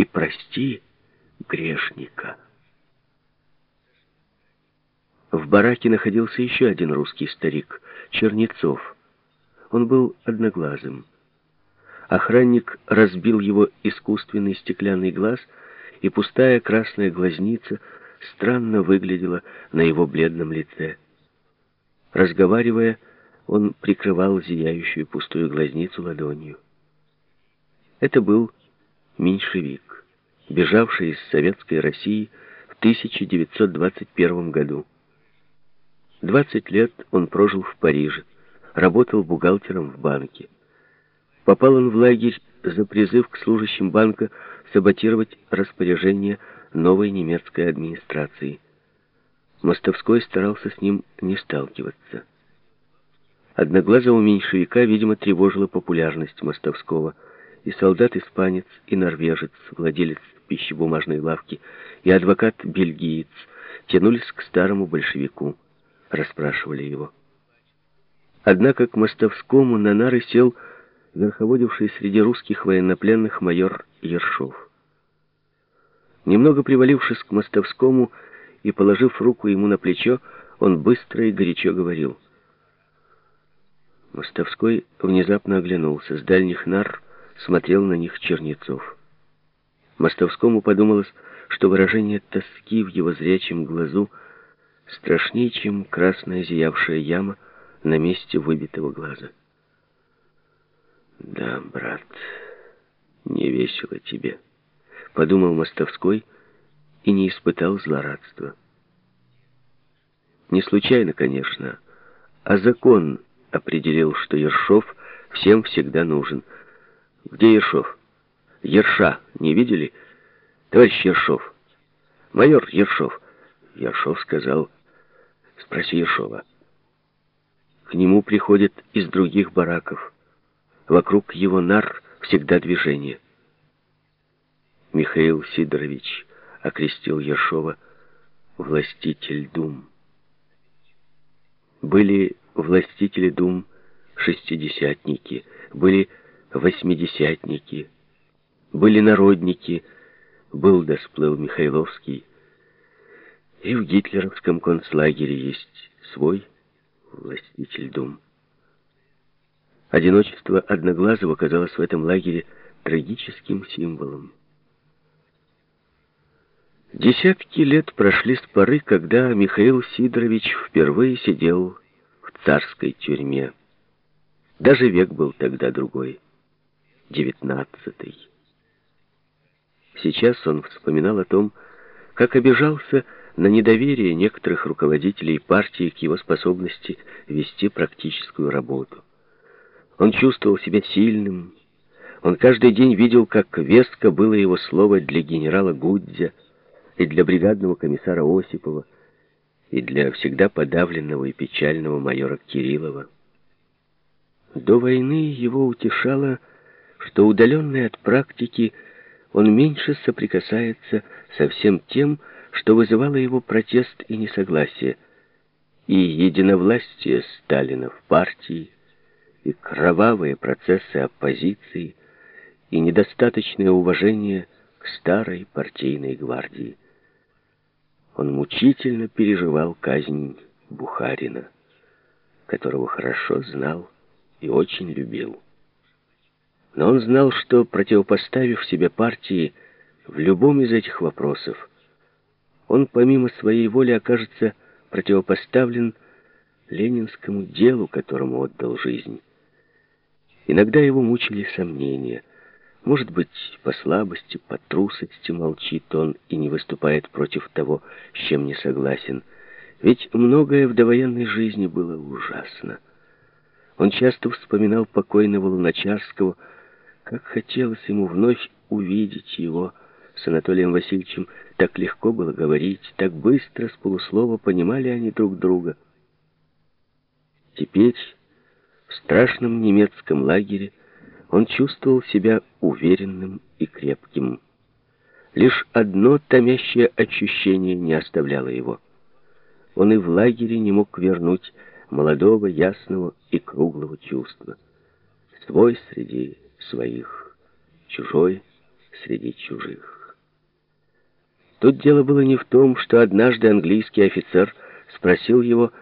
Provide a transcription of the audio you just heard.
и прости грешника. В бараке находился еще один русский старик, Чернецов. Он был одноглазым. Охранник разбил его искусственный стеклянный глаз, и пустая красная глазница странно выглядела на его бледном лице. Разговаривая, он прикрывал зияющую пустую глазницу ладонью. Это был меньшевик, бежавший из Советской России в 1921 году. 20 лет он прожил в Париже, работал бухгалтером в банке. Попал он в лагерь за призыв к служащим банка саботировать распоряжение новой немецкой администрации. Мостовской старался с ним не сталкиваться. Одноглазого меньшевика, видимо, тревожила популярность Мостовского, и солдат-испанец, и норвежец, владелец пищебумажной лавки, и адвокат-бельгиец тянулись к старому большевику расспрашивали его. Однако к Мостовскому на нары сел верховодивший среди русских военнопленных майор Ершов. Немного привалившись к Мостовскому и положив руку ему на плечо, он быстро и горячо говорил. Мостовской внезапно оглянулся. С дальних нар смотрел на них Чернецов. Мостовскому подумалось, что выражение тоски в его зрячем глазу — страшнее, чем красная зиявшая яма на месте выбитого глаза. «Да, брат, не весело тебе», — подумал Мостовской и не испытал злорадства. Не случайно, конечно, а закон определил, что Ершов всем всегда нужен. Где Ершов? Ерша, не видели? Товарищ Ершов. Майор Ершов. Ершов сказал, Спроси Ершова. К нему приходят из других бараков. Вокруг его нар всегда движение. Михаил Сидорович окрестил Ершова «властитель дум». Были властители дум шестидесятники, были восьмидесятники, были народники, был да Михайловский, и в гитлеровском концлагере есть свой властитель дум. Одиночество Одноглазого казалось в этом лагере трагическим символом. Десятки лет прошли с поры, когда Михаил Сидорович впервые сидел в царской тюрьме. Даже век был тогда другой, девятнадцатый. Сейчас он вспоминал о том, как обижался на недоверие некоторых руководителей партии к его способности вести практическую работу. Он чувствовал себя сильным. Он каждый день видел, как веско было его слово для генерала Гудзя и для бригадного комиссара Осипова, и для всегда подавленного и печального майора Кириллова. До войны его утешало, что удаленный от практики он меньше соприкасается со всем тем, что вызывало его протест и несогласие, и единовластие Сталина в партии, и кровавые процессы оппозиции, и недостаточное уважение к старой партийной гвардии. Он мучительно переживал казнь Бухарина, которого хорошо знал и очень любил. Но он знал, что, противопоставив себе партии в любом из этих вопросов, он помимо своей воли окажется противопоставлен ленинскому делу, которому отдал жизнь. Иногда его мучили сомнения. Может быть, по слабости, по трусости молчит он и не выступает против того, с чем не согласен. Ведь многое в довоенной жизни было ужасно. Он часто вспоминал покойного Луначарского, как хотелось ему вновь увидеть его с Анатолием Васильевичем так легко было говорить, так быстро, с полуслова понимали они друг друга. Теперь, в страшном немецком лагере, он чувствовал себя уверенным и крепким. Лишь одно томящее ощущение не оставляло его. Он и в лагере не мог вернуть молодого, ясного и круглого чувства. Свой среди своих, чужой среди чужих. Тут дело было не в том, что однажды английский офицер спросил его,